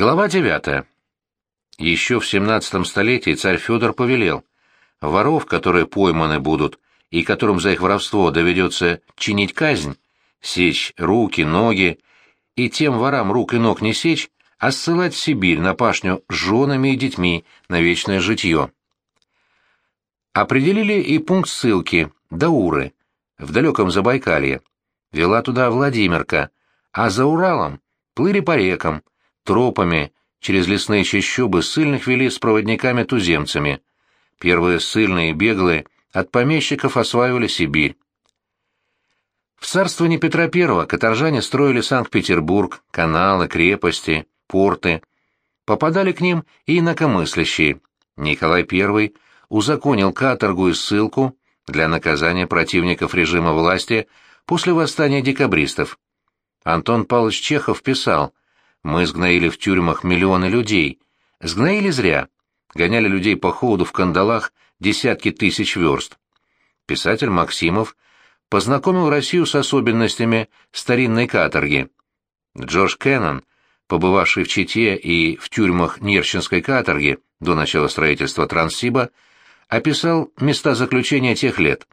Глава девятая. Еще в XVII столетии царь Федор повелел, воров, которые пойманы будут, и которым за их воровство доведется чинить казнь, сечь руки, ноги, и тем ворам рук и ног не сечь, а ссылать в Сибирь на пашню с женами и детьми на вечное житье. Определили и пункт ссылки, Дауры, в далеком Забайкалье. Вела туда Владимирка, а за Уралом плыли по рекам, тропами через лесные чащобы ссыльных вели с проводниками-туземцами. Первые ссыльные беглые от помещиков осваивали Сибирь. В царствовании Петра I каторжане строили Санкт-Петербург, каналы, крепости, порты. Попадали к ним и инакомыслящие. Николай I узаконил каторгу и ссылку для наказания противников режима власти после восстания декабристов. Антон Павлович Чехов писал мы сгноили в тюрьмах миллионы людей. Сгноили зря. Гоняли людей по холоду в кандалах десятки тысяч верст. Писатель Максимов познакомил Россию с особенностями старинной каторги. Джордж Кеннон, побывавший в Чите и в тюрьмах Нерчинской каторги до начала строительства Транссиба, описал места заключения тех лет.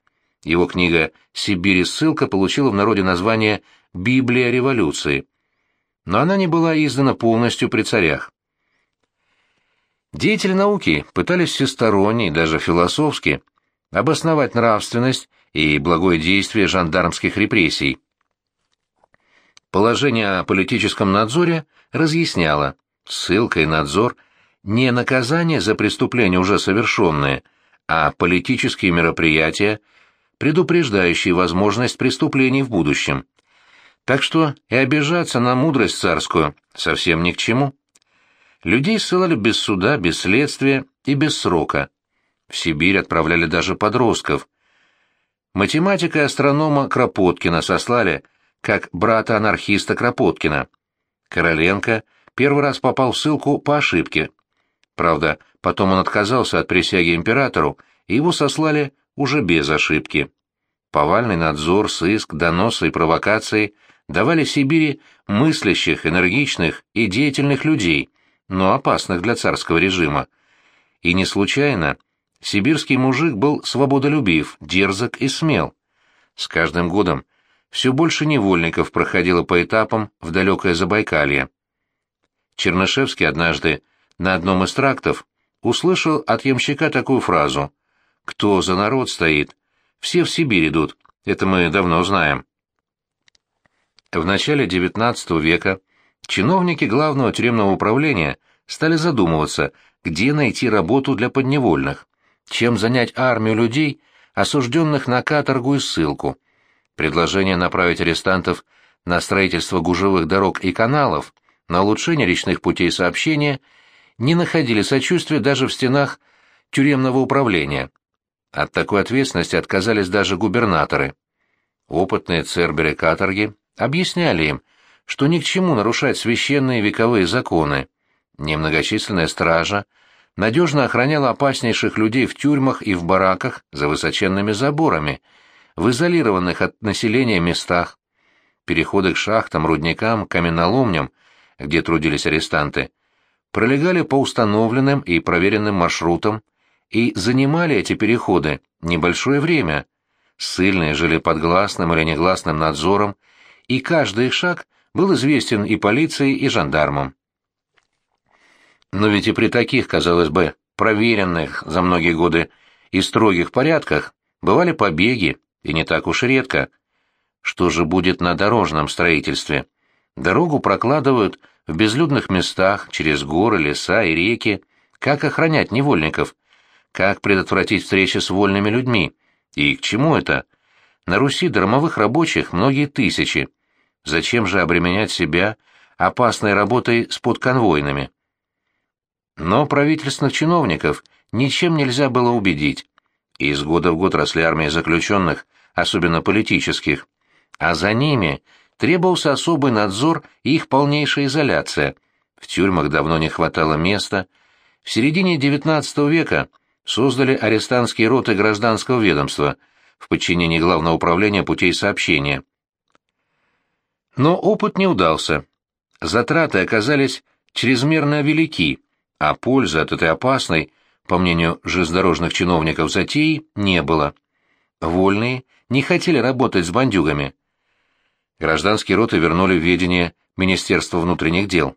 Его книга «Сибирь и ссылка» получила в народе название «Библия революции», но она не была издана полностью при царях. Деятели науки пытались всесторонне и даже философски обосновать нравственность и благое действие жандармских репрессий. Положение о политическом надзоре разъясняло, ссылка и надзор – не наказание за преступления уже совершенные, а политические мероприятия, предупреждающие возможность преступлений в будущем. Так что и обижаться на мудрость царскую совсем ни к чему. Людей ссылали без суда, без следствия и без срока. В Сибирь отправляли даже подростков. Математика и астронома Кропоткина сослали, как брата-анархиста Кропоткина. Короленко первый раз попал в ссылку по ошибке. Правда, потом он отказался от присяги императору, и его сослали уже без ошибки. Повальный надзор, сыск, доносы и провокации – давали Сибири мыслящих, энергичных и деятельных людей, но опасных для царского режима. И не случайно сибирский мужик был свободолюбив, дерзок и смел. С каждым годом все больше невольников проходило по этапам в далекое Забайкалье. Чернышевский однажды на одном из трактов услышал от ямщика такую фразу «Кто за народ стоит? Все в Сибирь идут, это мы давно знаем». В начале XIX века чиновники главного тюремного управления стали задумываться, где найти работу для подневольных, чем занять армию людей, осужденных на каторгу и ссылку. Предложение направить арестантов на строительство гужевых дорог и каналов, на улучшение речных путей сообщения не находили сочувствия даже в стенах тюремного управления. От такой ответственности отказались даже губернаторы. Опытные церберы каторги объясняли им, что ни к чему нарушать священные вековые законы. Немногочисленная стража надежно охраняла опаснейших людей в тюрьмах и в бараках за высоченными заборами, в изолированных от населения местах. Переходы к шахтам, рудникам, каменоломням, где трудились арестанты, пролегали по установленным и проверенным маршрутам и занимали эти переходы небольшое время. Ссыльные жили под гласным или негласным надзором и каждый их шаг был известен и полиции, и жандармам. Но ведь и при таких, казалось бы, проверенных за многие годы и строгих порядках бывали побеги, и не так уж редко. Что же будет на дорожном строительстве? Дорогу прокладывают в безлюдных местах, через горы, леса и реки. Как охранять невольников? Как предотвратить встречи с вольными людьми? И к чему это? На Руси дармовых рабочих многие тысячи. Зачем же обременять себя опасной работой с подконвойными? Но правительственных чиновников ничем нельзя было убедить. И из года в год росли армии заключенных, особенно политических, а за ними требовался особый надзор и их полнейшая изоляция. В тюрьмах давно не хватало места. В середине XIX века создали арестантские роты гражданского ведомства в подчинении Главного управления путей сообщения. Но опыт не удался. Затраты оказались чрезмерно велики, а пользы от этой опасной, по мнению железнодорожных чиновников, затеи не было. Вольные не хотели работать с бандюгами. Гражданские роты вернули в ведение Министерства внутренних дел.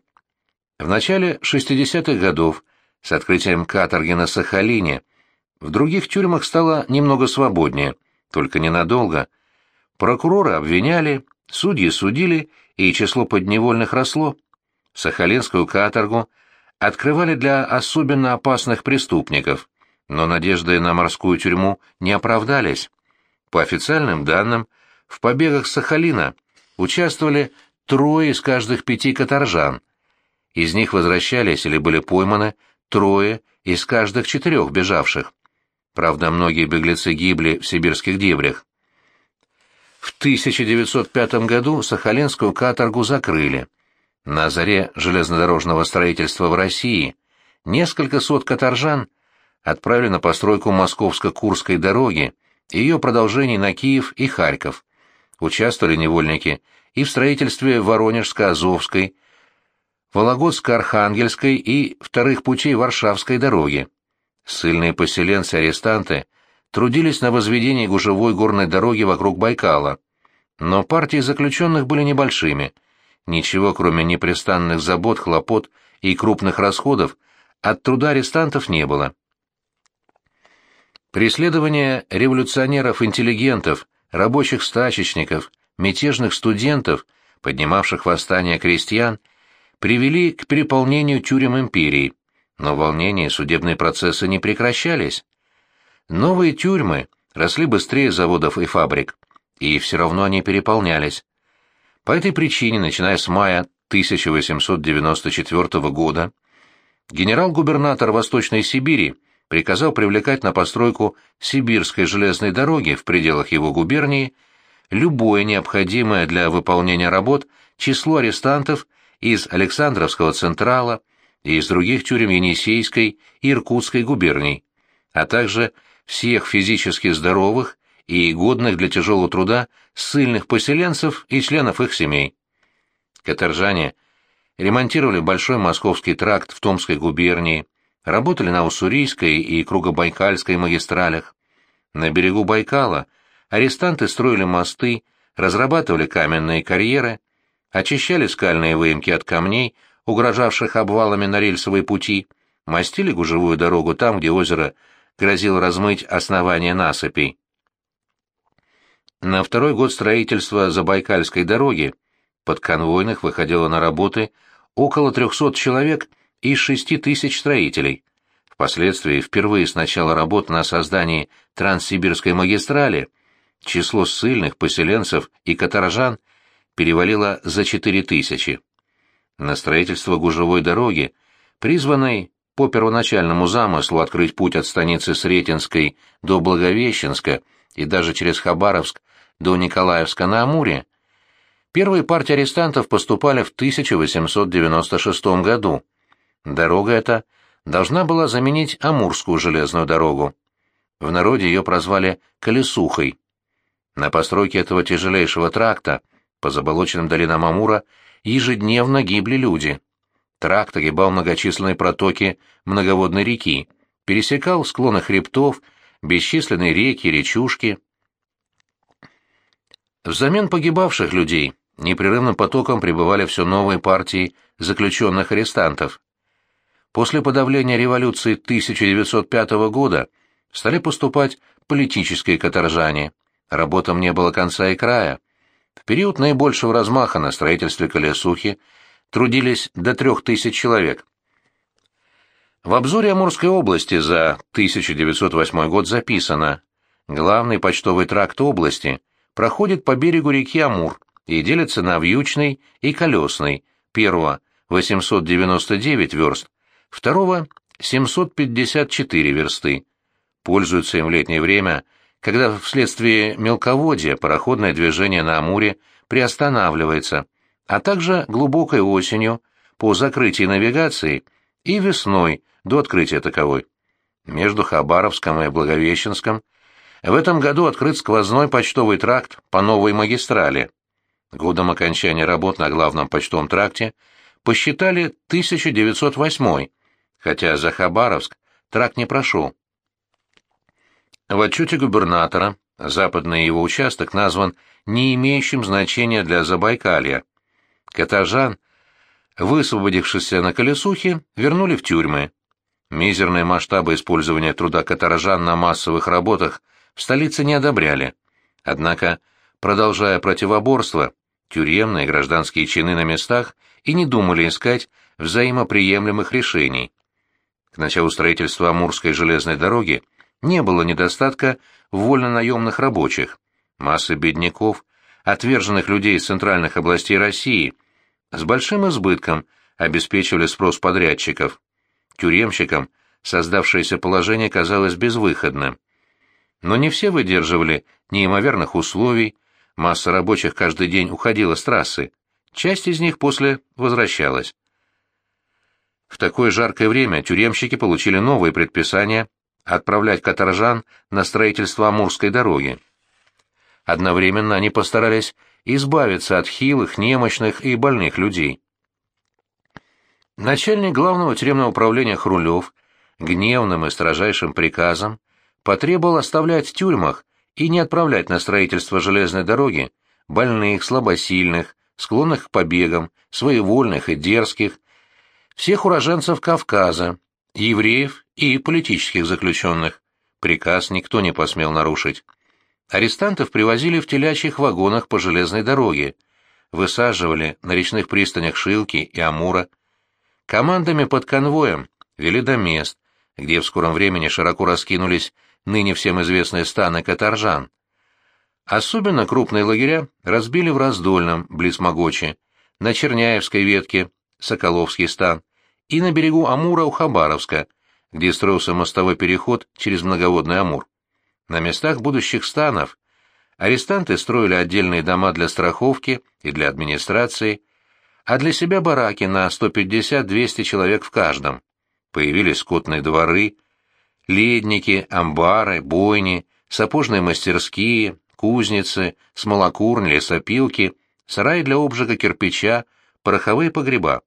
В начале 60-х годов, с открытием каторги на Сахалине, в других тюрьмах стало немного свободнее, только ненадолго. Прокуроры обвиняли, судьи судили, и число подневольных росло. Сахалинскую каторгу открывали для особенно опасных преступников, но надежды на морскую тюрьму не оправдались. По официальным данным, в побегах Сахалина участвовали трое из каждых пяти каторжан. Из них возвращались или были пойманы трое из каждых четырех бежавших. Правда, многие беглецы гибли в сибирских дебрях. В 1905 году Сахалинскую каторгу закрыли. На заре железнодорожного строительства в России несколько сот каторжан отправили на постройку Московско-Курской дороги и ее продолжений на Киев и Харьков. Участвовали невольники и в строительстве Воронежско-Азовской, Вологодско-Архангельской и вторых путей Варшавской дороги. Сыльные поселенцы-арестанты трудились на возведении гужевой горной дороги вокруг Байкала. Но партии заключенных были небольшими. Ничего, кроме непрестанных забот, хлопот и крупных расходов, от труда арестантов не было. Преследование революционеров-интеллигентов, рабочих стачечников, мятежных студентов, поднимавших восстание крестьян, привели к переполнению тюрем империи, но волнения и судебные процессы не прекращались. Новые тюрьмы росли быстрее заводов и фабрик, и все равно они переполнялись. По этой причине, начиная с мая 1894 года, генерал-губернатор Восточной Сибири приказал привлекать на постройку Сибирской железной дороги в пределах его губернии любое необходимое для выполнения работ число арестантов из Александровского Централа и из других тюрем Енисейской и Иркутской губерний, а также всех физически здоровых и годных для тяжелого труда ссыльных поселенцев и членов их семей. Каторжане ремонтировали большой московский тракт в Томской губернии, работали на Уссурийской и Кругобайкальской магистралях. На берегу Байкала арестанты строили мосты, разрабатывали каменные карьеры, очищали скальные выемки от камней, угрожавших обвалами на рельсовые пути, мастили гужевую дорогу там, где озеро грозило размыть основание насыпей. На второй год строительства Забайкальской дороги под конвойных выходило на работы около 300 человек из 6 тысяч строителей. Впоследствии, впервые с начала работ на создании Транссибирской магистрали, число ссыльных, поселенцев и каторжан перевалило за 4 тысячи. На строительство гужевой дороги, призванной по первоначальному замыслу открыть путь от станицы Сретенской до Благовещенска и даже через Хабаровск до Николаевска на Амуре, первые партии арестантов поступали в 1896 году. Дорога эта должна была заменить Амурскую железную дорогу. В народе ее прозвали «колесухой». На постройке этого тяжелейшего тракта по заболоченным долинам Амура ежедневно гибли люди. Тракт огибал многочисленные протоки многоводной реки, пересекал склоны хребтов, бесчисленные реки, речушки. Взамен погибавших людей непрерывным потоком прибывали все новые партии заключенных арестантов. После подавления революции 1905 года стали поступать политические каторжане. Работам не было конца и края. В период наибольшего размаха на строительстве колесухи трудились до трех тысяч человек. В обзоре Амурской области за 1908 год записано «Главный почтовый тракт области проходит по берегу реки Амур и делится на вьючный и колесный, первого – 899 верст, второго – 754 версты. Пользуются им в летнее время – когда вследствие мелководья пароходное движение на Амуре приостанавливается, а также глубокой осенью по закрытии навигации и весной до открытия таковой. Между Хабаровском и Благовещенском в этом году открыт сквозной почтовый тракт по новой магистрали. Годом окончания работ на главном почтовом тракте посчитали 1908, хотя за Хабаровск трак не прошел. В отчете губернатора западный его участок назван не имеющим значения для Забайкалья. Катажан, высвободившийся на колесухе, вернули в тюрьмы. Мизерные масштабы использования труда каторжан на массовых работах в столице не одобряли. Однако, продолжая противоборство, тюремные и гражданские чины на местах и не думали искать взаимоприемлемых решений. К началу строительства Амурской железной дороги не было недостатка вольно-наемных рабочих. Массы бедняков, отверженных людей из центральных областей России, с большим избытком обеспечивали спрос подрядчиков. Тюремщикам создавшееся положение казалось безвыходным. Но не все выдерживали неимоверных условий, масса рабочих каждый день уходила с трассы, часть из них после возвращалась. В такое жаркое время тюремщики получили новые предписания отправлять каторжан на строительство Амурской дороги. Одновременно они постарались избавиться от хилых, немощных и больных людей. Начальник главного тюремного управления Хрулев гневным и строжайшим приказом потребовал оставлять в тюрьмах и не отправлять на строительство железной дороги больных, слабосильных, склонных к побегам, своевольных и дерзких, всех уроженцев Кавказа, евреев и политических заключенных. Приказ никто не посмел нарушить. Арестантов привозили в телячьих вагонах по железной дороге, высаживали на речных пристанях Шилки и Амура. Командами под конвоем вели до мест, где в скором времени широко раскинулись ныне всем известные станы каторжан. Особенно крупные лагеря разбили в Раздольном, близ Могочи, на Черняевской ветке, Соколовский стан, и на берегу Амура у Хабаровска, где строился мостовой переход через многоводный Амур. На местах будущих станов арестанты строили отдельные дома для страховки и для администрации, а для себя бараки на 150-200 человек в каждом. Появились скотные дворы, ледники, амбары, бойни, сапожные мастерские, кузницы, смолокурни, лесопилки, сараи для обжига кирпича, пороховые погреба.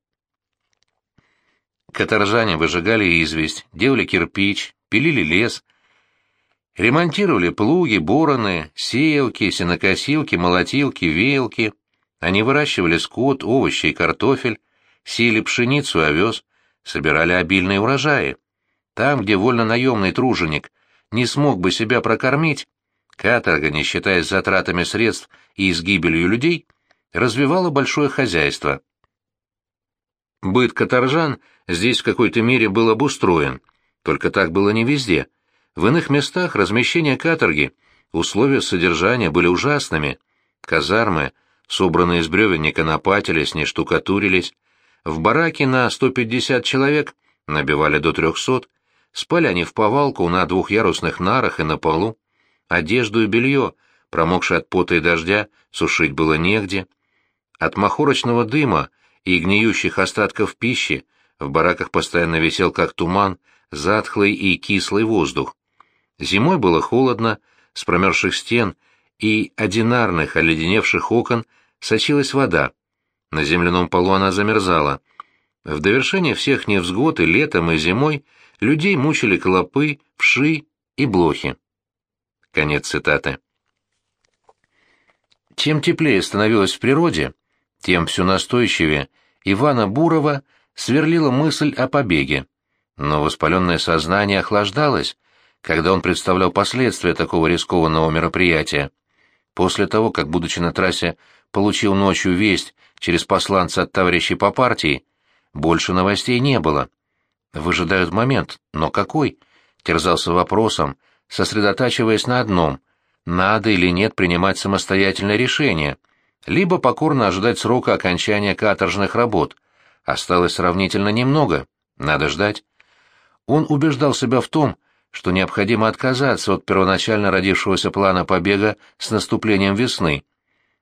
Каторжане выжигали известь, делали кирпич, пилили лес, ремонтировали плуги, бороны, сеялки, сенокосилки, молотилки, веялки. Они выращивали скот, овощи и картофель, сеяли пшеницу и овес, собирали обильные урожаи. Там, где вольно-наемный труженик не смог бы себя прокормить, каторга, не считаясь затратами средств и изгибелью людей, развивала большое хозяйство. Быт каторжан здесь в какой-то мере был обустроен, только так было не везде. В иных местах размещение каторги, условия содержания были ужасными. Казармы, собранные из бревен, не конопатились, не штукатурились. В бараке на 150 человек набивали до 300, спали они в повалку на двухъярусных нарах и на полу. Одежду и белье, промокшие от пота и дождя, сушить было негде. От махорочного дыма и гниющих остатков пищи в бараках постоянно висел как туман, затхлый и кислый воздух. Зимой было холодно, с промерзших стен и одинарных оледеневших окон сочилась вода. На земляном полу она замерзала. В довершение всех невзгод и летом, и зимой людей мучили клопы, вши и блохи. Конец цитаты. Чем теплее становилось в природе, тем все настойчивее Ивана Бурова сверлила мысль о побеге. Но воспаленное сознание охлаждалось, когда он представлял последствия такого рискованного мероприятия. После того, как, будучи на трассе, получил ночью весть через посланца от товарищей по партии, больше новостей не было. Выжидают момент, но какой? Терзался вопросом, сосредотачиваясь на одном — надо или нет принимать самостоятельное решение — либо покорно ожидать срока окончания каторжных работ. Осталось сравнительно немного, надо ждать. Он убеждал себя в том, что необходимо отказаться от первоначально родившегося плана побега с наступлением весны.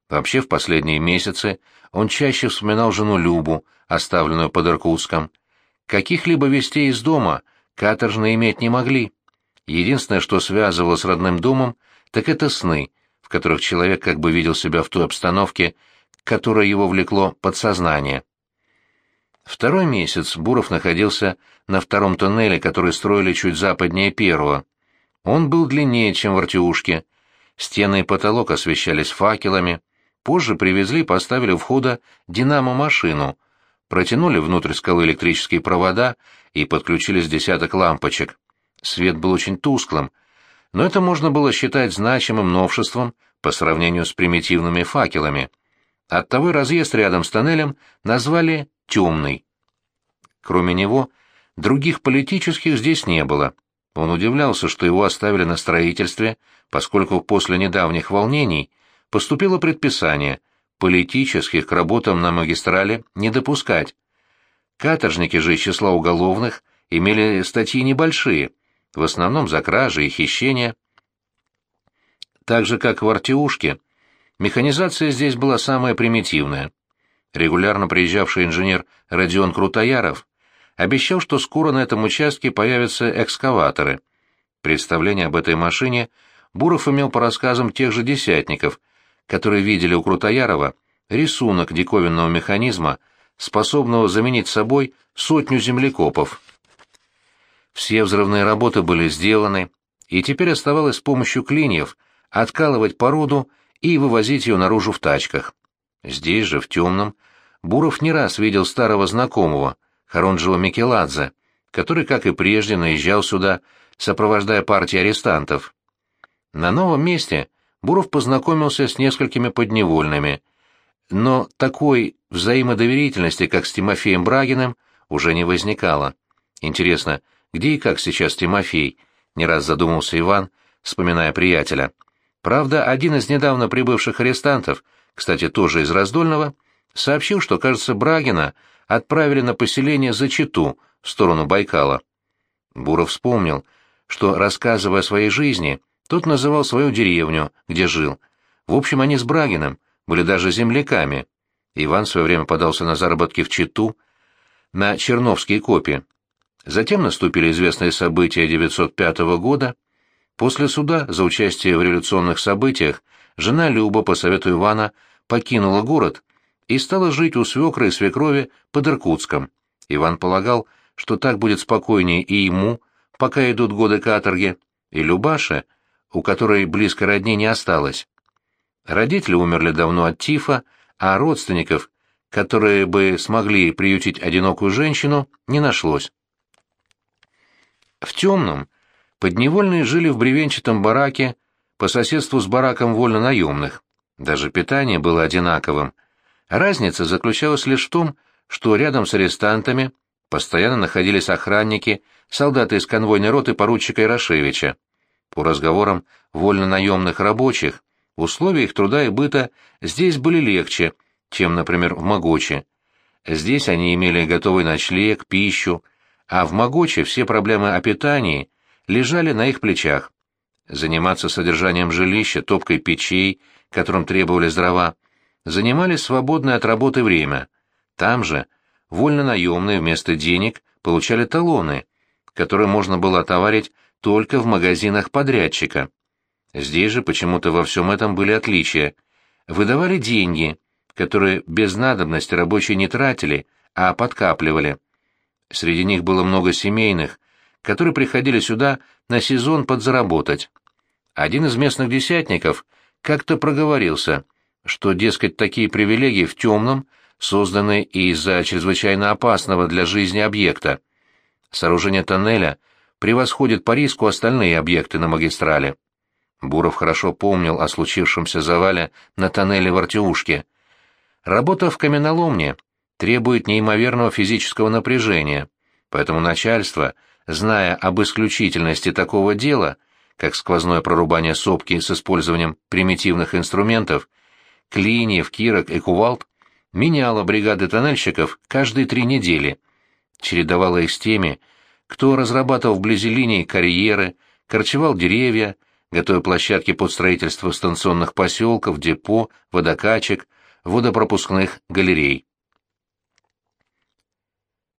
Вообще в последние месяцы он чаще вспоминал жену Любу, оставленную под Иркутском. Каких-либо вестей из дома каторжные иметь не могли. Единственное, что связывало с родным домом, так это сны — которых человек как бы видел себя в той обстановке, которая его влекло подсознание. Второй месяц Буров находился на втором тоннеле, который строили чуть западнее первого. Он был длиннее, чем в Артиушке. Стены и потолок освещались факелами. Позже привезли и поставили у входа динамо-машину, протянули внутрь скалы электрические провода и подключили с десяток лампочек. Свет был очень тусклым, но это можно было считать значимым новшеством по сравнению с примитивными факелами. Оттого и разъезд рядом с тоннелем назвали «темный». Кроме него, других политических здесь не было. Он удивлялся, что его оставили на строительстве, поскольку после недавних волнений поступило предписание политических к работам на магистрале не допускать. Каторжники же из числа уголовных имели статьи небольшие, в основном за кражи и хищения. Так же, как в Артеушке, механизация здесь была самая примитивная. Регулярно приезжавший инженер Родион Крутояров обещал, что скоро на этом участке появятся экскаваторы. Представление об этой машине Буров имел по рассказам тех же десятников, которые видели у Крутоярова рисунок диковинного механизма, способного заменить собой сотню землекопов. Все взрывные работы были сделаны, и теперь оставалось с помощью клиньев откалывать породу и вывозить ее наружу в тачках. Здесь же, в темном, Буров не раз видел старого знакомого, Харунжева Микеладзе, который, как и прежде, наезжал сюда, сопровождая партии арестантов. На новом месте Буров познакомился с несколькими подневольными, но такой взаимодоверительности, как с Тимофеем Брагиным, уже не возникало. Интересно, где и как сейчас Тимофей? Не раз задумался Иван, вспоминая приятеля. Правда, один из недавно прибывших арестантов, кстати, тоже из Раздольного, сообщил, что, кажется, Брагина отправили на поселение за Читу, в сторону Байкала. Буров вспомнил, что, рассказывая о своей жизни, тот называл свою деревню, где жил. В общем, они с Брагиным были даже земляками. Иван в свое время подался на заработки в Читу, на Черновские копии. Затем наступили известные события 905 года. После суда за участие в революционных событиях жена Люба по совету Ивана покинула город и стала жить у свекра и свекрови под Иркутском. Иван полагал, что так будет спокойнее и ему, пока идут годы каторги, и Любаше, у которой близко родни не осталось. Родители умерли давно от тифа, а родственников, которые бы смогли приютить одинокую женщину, не нашлось. В темном подневольные жили в бревенчатом бараке по соседству с бараком вольно-наемных. Даже питание было одинаковым. Разница заключалась лишь в том, что рядом с арестантами постоянно находились охранники, солдаты из конвойной роты поручика Ярошевича. По разговорам вольно-наемных рабочих, условия их труда и быта здесь были легче, чем, например, в Могоче. Здесь они имели готовый ночлег, пищу, а в Могоче все проблемы о питании лежали на их плечах. Заниматься содержанием жилища, топкой печей, которым требовались дрова, занимались свободное от работы время. Там же вольно-наемные вместо денег получали талоны, которые можно было отоварить только в магазинах подрядчика. Здесь же почему-то во всем этом были отличия. Выдавали деньги, которые без надобности рабочие не тратили, а подкапливали. Среди них было много семейных, которые приходили сюда на сезон подзаработать. Один из местных десятников как-то проговорился, что, дескать, такие привилегии в темном созданы из-за чрезвычайно опасного для жизни объекта. Сооружение тоннеля превосходит по риску остальные объекты на магистрали. Буров хорошо помнил о случившемся завале на тоннеле в Артеушке. Работа в каменоломне требует неимоверного физического напряжения, поэтому начальство, зная об исключительности такого дела, как сквозное прорубание сопки с использованием примитивных инструментов, клиньев, кирок и кувалд, меняло бригады тоннельщиков каждые три недели, чередовало их с теми, кто разрабатывал вблизи линии карьеры, корчевал деревья, готовя площадки под строительство станционных поселков, депо, водокачек, водопропускных галерей.